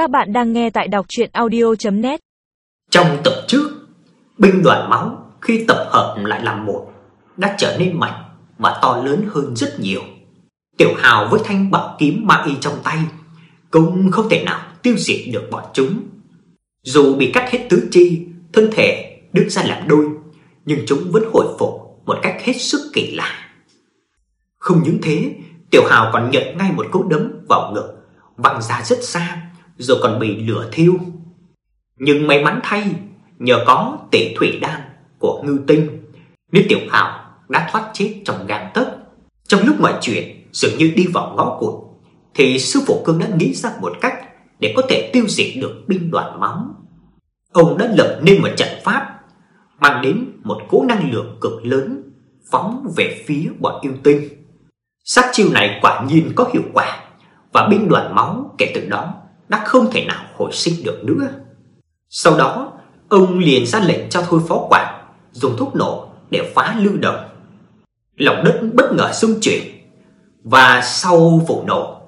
Các bạn đang nghe tại đọc audio net Trong tập trước, binh đoàn máu khi tập hợp lại làm một đã trở nên mạnh và to lớn hơn rất nhiều. Tiểu Hào với thanh bảo kiếm ma y trong tay cũng không thể nào tiêu diệt được bọn chúng. Dù bị cắt hết tứ chi, thân thể đứt ra làm đôi, nhưng chúng vẫn hồi phục một cách hết sức kỳ lạ. Không những thế, Tiểu Hào còn nhận ngay một cú đấm vào ngực, văng ra rất xa, rồi còn bị lửa thiêu. Nhưng may mắn thay, nhờ có tỷ thủy đan của ngưu Tinh, Lý Tiểu Hào đã thoát chết trong gang tấc. Trong lúc mọi chuyện dường như đi vào ngõ cụt, thì sư phụ Cương đã nghĩ ra một cách để có thể tiêu diệt được binh đoàn máu. Ông đã lập nên một trận pháp mang đến một cỗ năng lượng cực lớn phóng về phía bọn yêu tinh. Sát chiêu này quả nhiên có hiệu quả và binh đoàn máu kể từ đó đã không thể nào hồi sinh được nữa. Sau đó, ông liền ra lệnh cho thôi phó quản dùng thuốc nổ để phá lưu động. Lòng đất bất ngờ rung chuyển và sau vụ nổ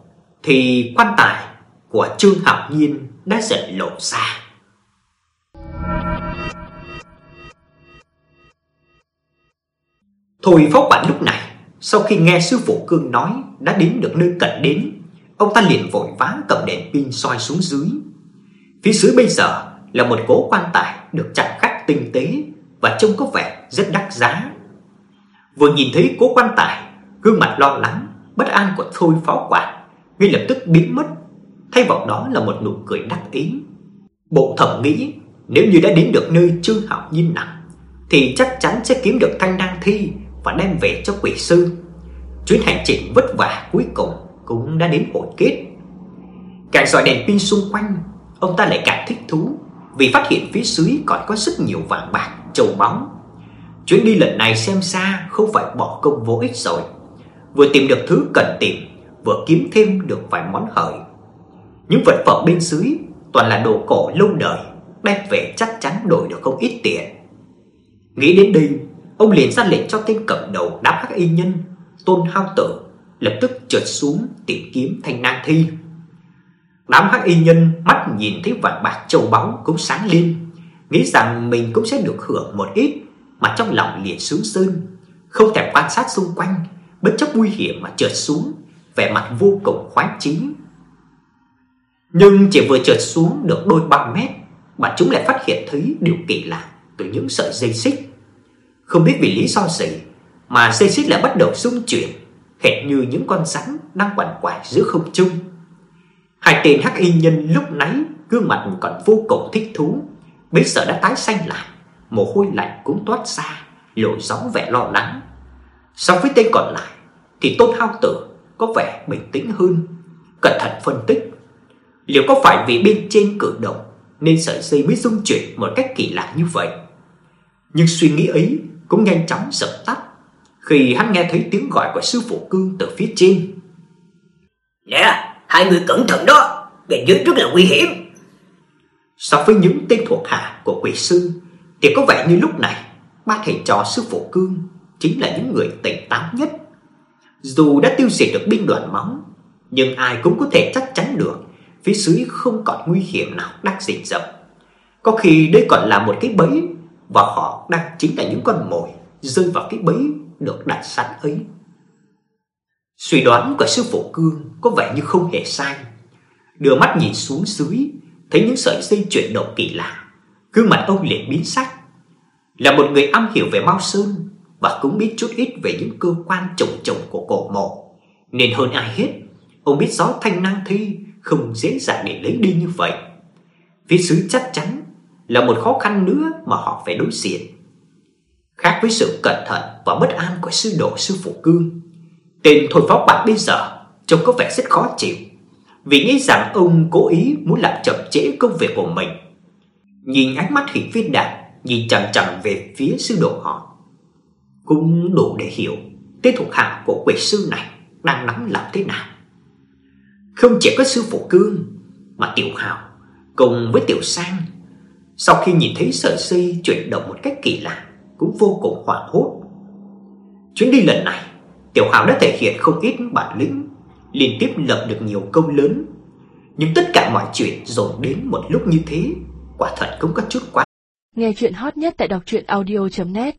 thì quan tài của Trương Hạo Nhiên đã dần lộ ra. Thôi phó quản lúc này, sau khi nghe sư phụ Cương nói đã đến được nơi cần đến, ông ta liền vội vã cầm đèn pin soi xuống dưới. Phía dưới bây giờ là một cố quan tài được chặt khắc tinh tế và trông có vẻ rất đắt giá. Vừa nhìn thấy cố quan tài, gương mặt lo lắng, bất an của Thôi phó quản ngay lập tức biến mất, thay vào đó là một nụ cười đắc ý. Bộ thẩm nghĩ nếu như đã đến được nơi Trương Hạo Nhiên nằm thì chắc chắn sẽ kiếm được thanh đăng thi và đem về cho quỷ sư. Chuyến hành trình vất vả cuối cùng cũng đã đến hồi kết. Càng dọi đèn pin xung quanh, ông ta lại càng thích thú vì phát hiện phía dưới còn có rất nhiều vàng bạc, châu báu. Chuyến đi lần này xem ra không phải bỏ công vô ích rồi. Vừa tìm được thứ cần tìm, vừa kiếm thêm được vài món hời. Những vật phẩm bên dưới toàn là đồ cổ lâu đời, đem về chắc chắn đổi được không ít tiền. Nghĩ đến đây, ông liền ra lệnh cho tên cầm đầu đám hắc y nhân Tôn Hao Tử lập tức trượt xuống tìm kiếm thanh nang thi. Đám hắc y nhân mắt nhìn thấy vạn bạc châu báu cũng sáng lên, nghĩ rằng mình cũng sẽ được hưởng một ít, mà trong lòng liền sướng sơn, không thèm quan sát xung quanh, bất chấp nguy hiểm mà trượt xuống, vẻ mặt vô cùng khoái chí. Nhưng chỉ vừa trượt xuống được đôi ba mét, mà chúng lại phát hiện thấy điều kỳ lạ từ những sợi dây xích. Không biết vì lý do gì mà dây xích lại bắt đầu rung chuyển, hệt như những con rắn đang quằn quại giữa không trung. Hai tên hắc y nhân lúc nãy gương mặt còn vô cùng thích thú, bây giờ đã tái xanh lại, mồ hôi lạnh cũng toát ra, lộ rõ vẻ lo lắng. So với tên còn lại thì Tôn Hao Tử có vẻ bình tĩnh hơn, cẩn thận phân tích. Liệu có phải vì bên trên cử động nên sợi dây mới rung chuyển một cách kỳ lạ như vậy? Nhưng suy nghĩ ấy cũng nhanh chóng dập tắt khi hắn nghe thấy tiếng gọi của sư phụ cương từ phía trên. Nè, hai người cẩn thận đó, bên dưới rất là nguy hiểm. So với những tên thuộc hạ của quỷ sư thì có vẻ như lúc này ba thầy trò sư phụ cương chính là những người tỉnh táo nhất. Dù đã tiêu diệt được binh đoàn máu, nhưng ai cũng có thể chắc chắn được phía dưới không còn nguy hiểm nào đang rình rập. Có khi đây còn là một cái bẫy và họ đang chính là những con mồi rơi vào cái bẫy được đặt sẵn ấy. Suy đoán của sư phụ Cương có vẻ như không hề sai. Đưa mắt nhìn xuống dưới, thấy những sợi dây chuyển động kỳ lạ, gương mặt ông liền biến sắc. Là một người am hiểu về Mao Sơn và cũng biết chút ít về những cơ quan trồng trồng của cổ mộ, nên hơn ai hết, ông biết rõ thanh năng thi không dễ dàng để lấy đi như vậy. Phía dưới chắc chắn là một khó khăn nữa mà họ phải đối diện. Khác với sự cẩn thận và bất an của sư đồ sư phụ Cương, tên thôi pháo bạc bây giờ trông có vẻ rất khó chịu, vì nghĩ rằng ông cố ý muốn làm chậm trễ công việc của mình. Nhìn ánh mắt hình viên đạt nhìn chằm chằm về phía sư đồ họ, cũng đủ để hiểu tên thuộc hạ của quỷ sư này đang nắm làm thế nào. Không chỉ có sư phụ Cương mà Tiểu Hào cùng với Tiểu Sang sau khi nhìn thấy sợi dây chuyển động một cách kỳ lạ cũng vô cùng hoảng hốt. Chuyến đi lần này, Tiểu Hào đã thể hiện không ít bản lĩnh, liên tiếp lập được nhiều công lớn. Nhưng tất cả mọi chuyện dồn đến một lúc như thế, quả thật cũng có chút quá. Nghe chuyện hot nhất tại đọc truyện audio net